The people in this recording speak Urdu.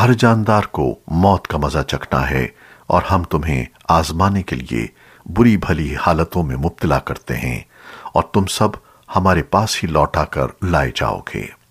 ہر جاندار کو موت کا مزہ چکھنا ہے اور ہم تمہیں آزمانے کے لیے بری بھلی حالتوں میں مبتلا کرتے ہیں اور تم سب ہمارے پاس ہی لوٹا کر لائے جاؤ گے۔